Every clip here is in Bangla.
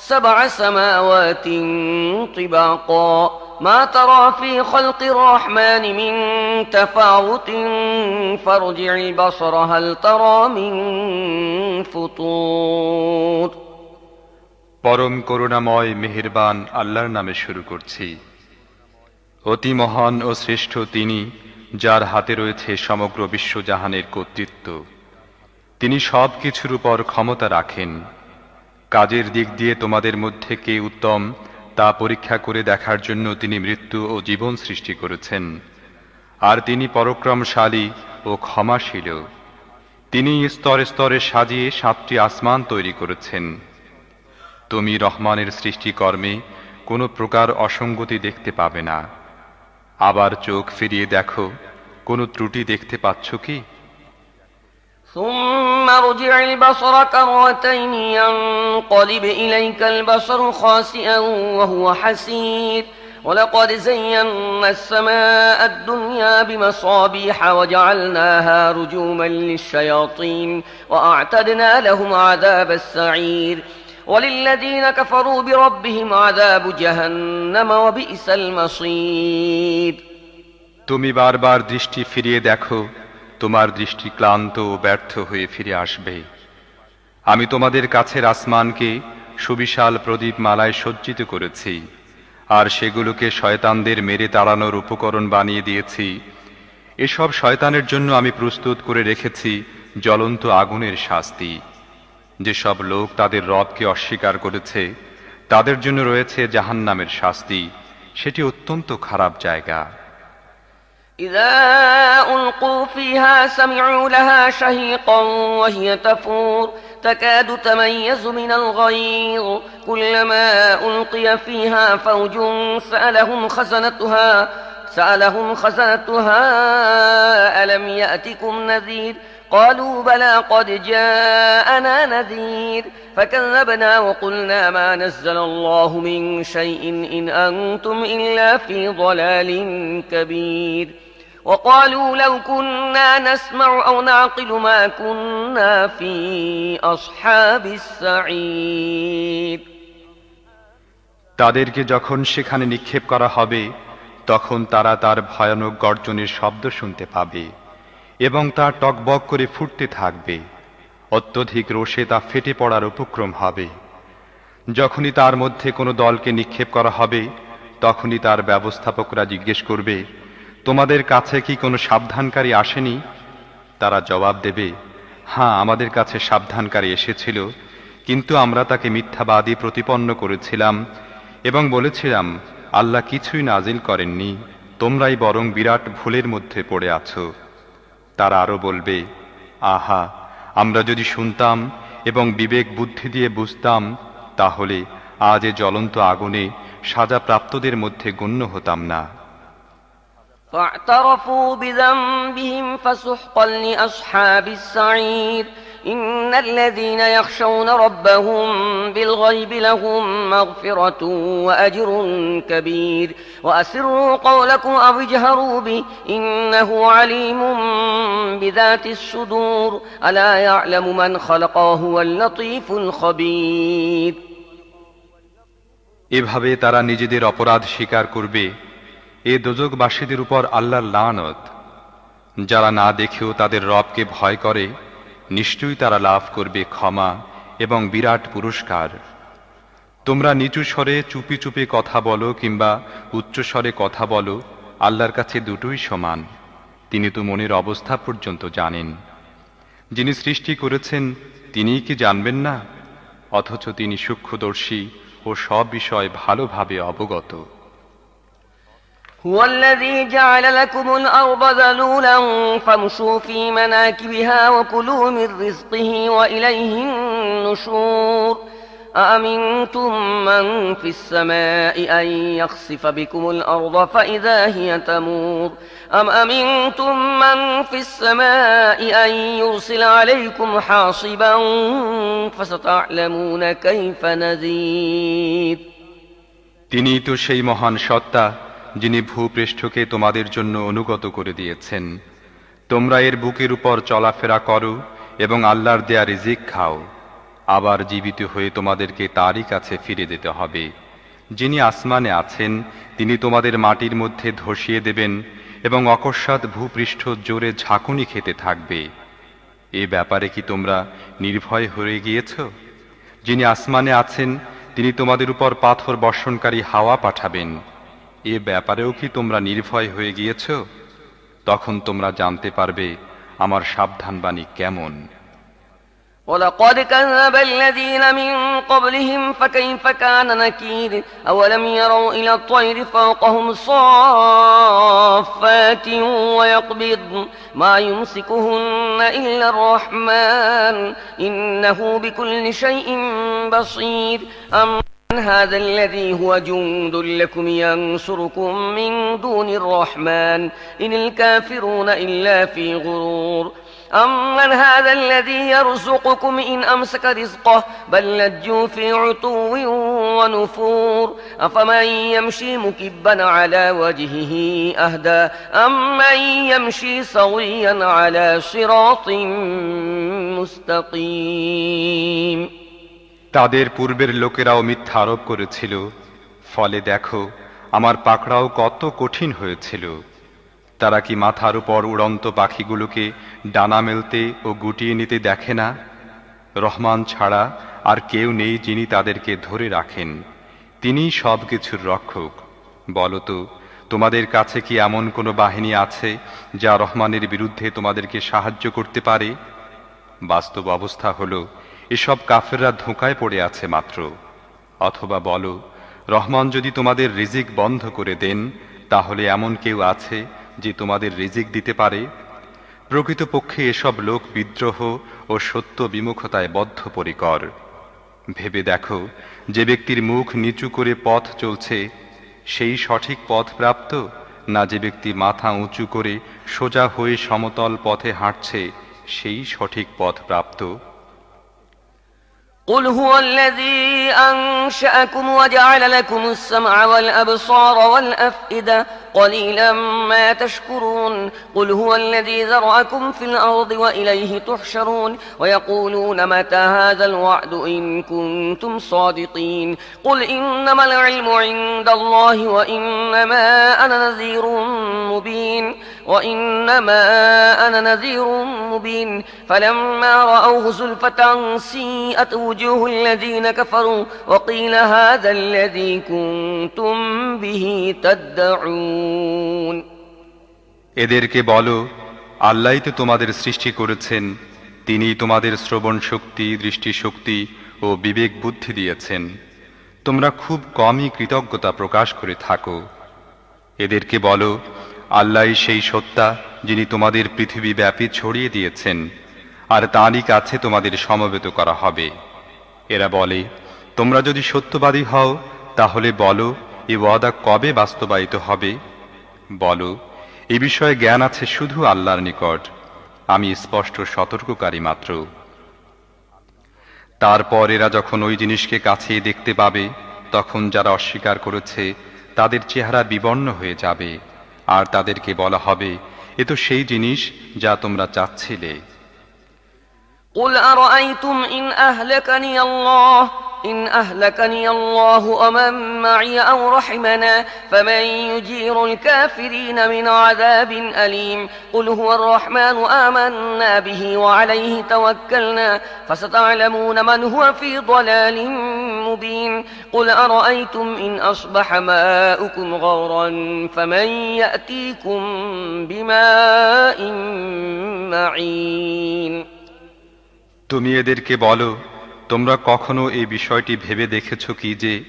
سبع سماوات طباقا ما ترى في خلق الرحمن من تفاوت فارجع البصر هل ترى من فطور পরম করুণাময় মেহেরবান আল্লাহর নামে শুরু করছি অতি মহান ও শ্রেষ্ঠ তিনি যার হাতে রয়েছে সমগ্র বিশ্বজাহানের কর্তৃত্ব তিনি সব কিছুর উপর ক্ষমতা রাখেন কাজের দিক দিয়ে তোমাদের মধ্যে কে উত্তম, তা পরীক্ষা করে দেখার জন্য তিনি মৃত্যু ও জীবন সৃষ্টি করেছেন। আর তিনি পরক্রমশালী ও ক্ষমাশীল। তিনি স্তরে স্তরে সাজিয়ে সাতটি আসমান তৈরি করেছেন। তুমি রহমানের সৃষ্টিকর্মে কোনো প্রকার অসঙ্গতি দেখতে পাবে না। আবার চোখ ফিরিয়ে দেখো, কোনো ত্রুটি দেখতে পাচ্ছ কি? ثم ارجع البصر كرتين ينقلب إليك البصر خاسئا وهو حسير ولقد زينا السماء الدنيا بمصابيح وجعلناها رجوما للشياطين وأعتدنا لهم عذاب السعير وللذين كفروا بربهم عذاب جهنم وبئس المصير তুমি বারবার দৃষ্টি ফিরিয়ে দেখো তোমার দৃষ্টি ক্লান্ত ও ব্যর্থ হয়ে ফিরে আসবে। আমি তোমাদের কাছের আসমানকে সুবিশাল প্রদীপ মালায় সজ্জিত করেছি, আর সেগুলোকে শয়তানদের মেরে তাড়ানোর উপকরণ বানিয়ে দিয়েছি। এসব শয়তানের জন্য আমি প্রস্তুত করে রেখেছি জ্বলন্ত আগুনের শাস্তি। যেসব লোক তাদের রবকে অস্বীকার করেছে, তাদের জন্য রয়েছে জাহান্নামের শাস্তি। সেটি অত্যন্ত খারাপ জায়গা। إذا ألقوا فيها سمعوا لها شهيقا وهي تفور تكاد تميز من الغيظ كلما ألقي فيها فوج سألهم خزنتها سألهم خزنتها ألم يأتكم نذير قالوا بلى قد جاءنا نذير فكذبنا وقلنا ما نزل الله من شيء إن أنتم إلا في ضلال كبير وقالوا لو كنا نسمع أو نعقل ما كنا في أصحاب السعير তাদেরকে যখন সেখানে নিক্ষেপ করা হবে তখন তারা তার ভয়ানক গর্জনের শব্দ শুনতে পাবে এবং তা টকবক করে ফুটতে থাকবে অত্যধিক রোষে তা ফেটে পড়ার উপক্রম হবে যখনই তার মধ্যে কোনো দলকে নিক্ষেপ করা হবে তখনই তার ব্যবস্থাপকরা জিজ্ঞেস করবে তোমাদের কাছে কি কোনো সাবধানকারী আসেনি? তারা জবাব দেবে হ্যাঁ আমাদের কাছে সাবধানকারী এসেছিল, কিন্তু আমরা তাকে মিথ্যাবাদী প্রতিপন্ন করেছিলাম এবং বলেছিলাম, আল্লাহ কিছুই নাজিল করেননি, তোমরাই বরং বিরাট ভুলের মধ্যে পড়ে আছো। তারা আরও বলবে, আহা, আমরা যদি শুনতাম এবং বিবেক বুদ্ধি দিয়ে বুঝতাম, তাহলে আজ এ জ্বলন্ত আগুনে সাজাপ্রাপ্তদের মধ্যে গণ্য হতাম না। فاعترفوا بذنبهم فسحقا لأصحاب السعير إن الذين يخشون ربهم بالغيب لهم مغفرة وأجر كبير وأسروا قولكم أو اجهروا به إنه عليم بذات الصدور ألا يعلم من خلق وهو اللطيف الخبير এভাবে তারা নিজেদের অপরাধ স্বীকার করবে এ দোজকবাসীদের উপর আল্লাহর লানত। যারা না দেখেও তাদের রবকে ভয় করে, নিশ্চয়ই তারা লাভ করবে ক্ষমা এবং বিরাট পুরস্কার। তোমরা নিচু স্বরে চুপি চুপি কথা বলো কিংবা উচ্চ স্বরে কথা বলো, আল্লাহর কাছে দুটোই সমান। তিনি তো মনের অবস্থা পর্যন্ত জানেন। যিনি সৃষ্টি করেছেন, তিনিই কি জানবেন না? অথচ তিনি সূক্ষ্মদর্শী ও সব বিষয় ভালোভাবে অবগত। هو الذي جعل لكم الأرض ذلولا فامشوا في مناكبها وكلوا من رزقه وإليه النشور أأمنتم من في السماء أن يخسف بكم الأرض فإذا هي تمور أم أمنتم من في السماء أن يرسل عليكم حاصبا فستعلمون كيف نذير তিনি তো সেই মহান সত্তা যিনি ভূপৃষ্ঠকে তোমাদের জন্য অনুগত করে দিয়েছেন। তোমরা এর বুকের উপর চলাফেরা করো এবং আল্লাহর দেয়া রিজিক খাও। আবার জীবিত হয়ে তোমাদেরকে তারই কাছে ফিরে যেতে হবে। যিনি আসমানে আছেন, তিনি তোমাদের মাটির মধ্যে ধসিয়ে দেবেন এবং অকস্মাৎ ভূপৃষ্ঠ জোরে ঝাঁকুনি খেতে থাকবে। এ ব্যাপারে কি তোমরা নির্ভয় হয়ে গিয়েছ? যিনি আসমানে আছেন, তিনি তোমাদের উপর পাথর বর্ষণকারী হাওয়া পাঠাবেন। এ ব্যাপারেও কি তোমরা নির্ভয় হয়ে গিয়েছ তখন তোমরা জানতে পারবে আমার সাবধানবাণী কেমন ولقد كذب الذين من قبلهم فكيف كان نكير أولم يروا إلى الطير فوقهم صافات ويقبض ما يمسكهن إلا الرحمن إنه بكل شيء بصير أم هذا الذي هو جند لكم ينصركم من دون الرحمن. إن الكافرون إلا في غرور. أمن هذا الذي يرزقكم إن أمسك رزقه بل لجوا في عتو ونفور. أفمن يمشي مكبا على وجهه أهدى؟ أمن يمشي سويا على صراط مستقيم. তাদের পূর্বের লোকেরাও মিথ্যা আরোপ করেছিল। ফলে দেখো, আমার পাকড়াও কত কঠিন হয়েছিল। তারা কি মাথার উপর উড়ন্ত পাখিগুলোকে ডানা মেলতে ও গুটিয়ে নিতে দেখে না? রহমান ছাড়া আর কেউ নেই যিনি তাদেরকে ধরে রাখেন। তিনিই সব কিছুর রক্ষক বলতো তোমাদের কাছে কি এমন কোনো বাহিনী আছে যা রহমানের বিরুদ্ধে তোমাদেরকে সাহায্য করতে পারে? বাস্তব অবস্থা হলো এসব কাফেররা ধোঁকায় পড়ে আছে মাত্র। অথবা বলো, রহমান যদি তোমাদের রিজিক বন্ধ করে দেন, তাহলে এমন কেউ আছে যে তোমাদের রিজিক দিতে পারে? প্রকৃতপক্ষে এসব লোক বিদ্রোহ ও সত্য বিমুখতায় বদ্ধপরিকর। ভেবে দেখো, যে ব্যক্তির মুখ নিচু করে পথ চলছে, সেই সঠিক পথ প্রাপ্ত, না যে ব্যক্তি মাথা উঁচু করে সোজা হয়ে সমতল পথে হাঁটছে, সেই সঠিক পথ প্রাপ্ত? قل هو الذي أنشأكم وجعل لكم السمع والأبصار والأفئدة قليلا ما تشكرون قل هو الذي ذرأكم في الأرض وإليه تحشرون ويقولون متى هذا الوعد إن كنتم صادقين قل إنما العلم عند الله وإنما أنا نذير مبين وإنما أنا نذير مبين فلما رأوه زلفة سيئت وجوه الذين كفروا وقيل هذا الذي كنتم به تدعون এদেরকে বলো আল্লাহ তো তোমাদের সৃষ্টি করেছেন তিনি তোমাদের শ্রবণ শক্তি দৃষ্টিশক্তি ও বিবেক বুদ্ধি দিয়েছেন তোমরা খুব কমই কৃতজ্ঞতা প্রকাশ করে থাকো এদেরকে বলো আল্লাহ সেই সত্তা যিনি তোমাদের পৃথিবী ব্যাপী ছড়িয়ে দিয়েছেন আর তাঁরই কাছে তোমাদের সমবেত করা হবে এরা বলে তোমরা যদি সত্যবাদী হও তাহলে বলো এ ওয়াদা কবে বাস্তবায়িত হবে বলো এ বিষয়ে জ্ঞান আছে শুধু আল্লাহর নিকট আমি স্পষ্ট সতর্ককারী মাত্র তারপর এরা যখন ওই জিনিসকে কাছে দেখতে পাবে তখন যারা অস্বীকার করেছে তাদের চেহারা বিবর্ণ হয়ে যাবে আর তাদেরকে বলা হবে এ তো সেই জিনিস যা তোমরা চাচ্ছিলে قل أرأيتم إن أهلكني الله إن أهلكني الله ومن معي أو رحمنا فمن يجير الكافرين من عذاب أليم قل هو الرحمن آمنا به وعليه توكلنا فستعلمون من هو في ضلال مبين قل أرأيتم إن أصبح ماؤكم غورا فمن يأتيكم بماء معين তুমি এদেরকে বলো তোমরা কখনো এই বিষয়টি ভেবে দেখেছ কি যে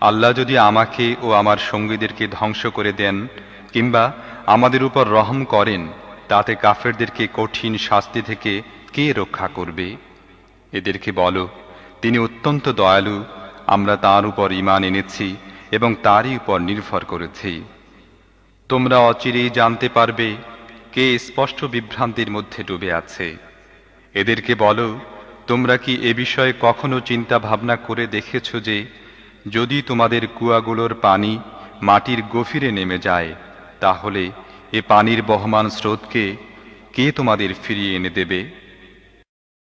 আল্লাহ যদি আমাকে ও আমার সঙ্গীদেরকে ধ্বংস করে দেন কিংবা আমাদের উপর রহম করেন, তাতে কাফেরদেরকে কঠিন শাস্তি থেকে কে রক্ষা করবে? এদেরকে বলো, তিনি অত্যন্ত দয়ালু, আমরা তার উপর ইমান এনেছি এবং তারই উপর নির্ভর করেছি। তোমরা অচিরেই জানতে পারবে কে স্পষ্ট বিভ্রান্তির মধ্যে ডুবে আছে। এদেরকে বলো তোমরা কি এ বিষয়ে কখনো চিন্তা ভাবনা করে দেখেছ যে, যদি তোমাদের কুয়াগুলোর পানি মাটির গভীরে নেমে যায়, তাহলে এ পানির বহমান স্রোতকে কে তোমাদের ফিরিয়ে এনে দেবে?